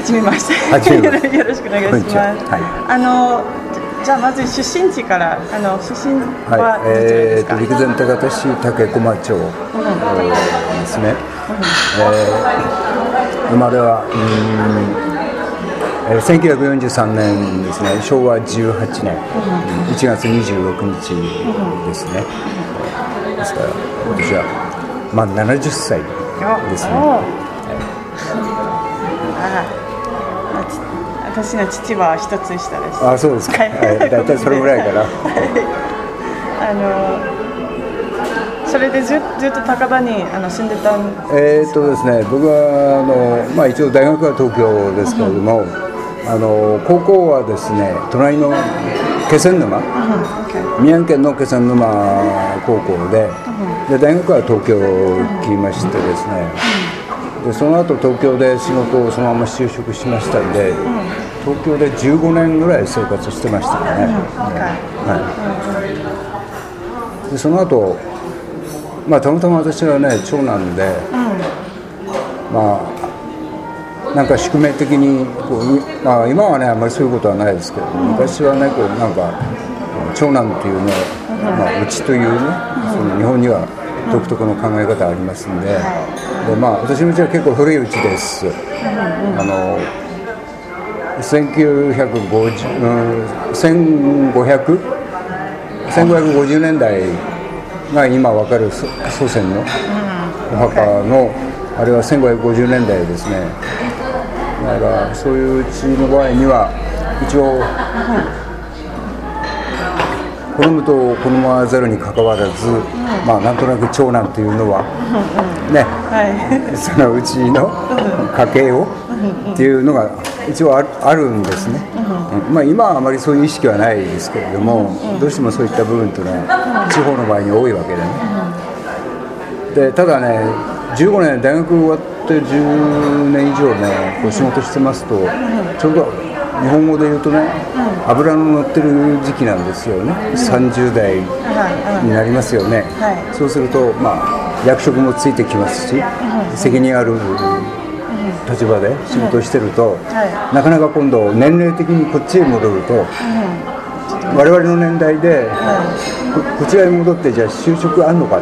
初めまして。よろしくお願いします。は。はい。あのじゃあまず出身地からあの出身ははい、どちらでえー、すか？と陸前高田市竹駒町、えーですね、えー生まれはうーん、えー、1943年ですね。昭和18年、1月26日ですね、ですから私はまあ70歳ですね私の父は一つ下です。あそうですか、はい。はい、大体それぐらいからあのそれでずずっと高田にあの住んでたんえーっとですね、僕はあの、まあ、一応大学は東京ですけれども、あの高校はですね隣の気仙沼、宮城県の気仙沼高校で,、で大学は東京来ましてですね、でその後東京で仕事をそのまま就職しましたんで、東京で15年ぐらい生活してましたね、はい、でその後まあたまたま私はね長男で、まあなんか宿命的にこう、いまあ、今はねあんまりそういうことはないですけど、昔はねこうなんか長男っていうのは、まあ、うちというね、その日本には独特の考え方ありますんで,、でまあ、私のうちは結構古いうちです。あの1950、うん、1500 1550年代が今分かる祖祖先のお墓のあれは1550年代ですね。だからそういううちの場合には一応好むと好まざるにかかわらずまあなんとなく長男というのはね。はい。そのうちの家系をっていうのが一応あるんですね、うん。まあ、今はあまりそういう意識はないですけれども、どうしてもそういった部分というのは地方の場合に多いわけでね、でただね15年大学終わって10年以上ねこう仕事してますと、ちょうど日本語で言うとね、油の乗ってる時期なんですよね、30代はいになりますよね、はいそうすると、まあ、役職もついてきますし、責任ある立場で仕事をしてると、はなかなか今度年齢的にこっちへ戻ると、我々の年代で、ここちらへ戻ってじゃあ就職あんのか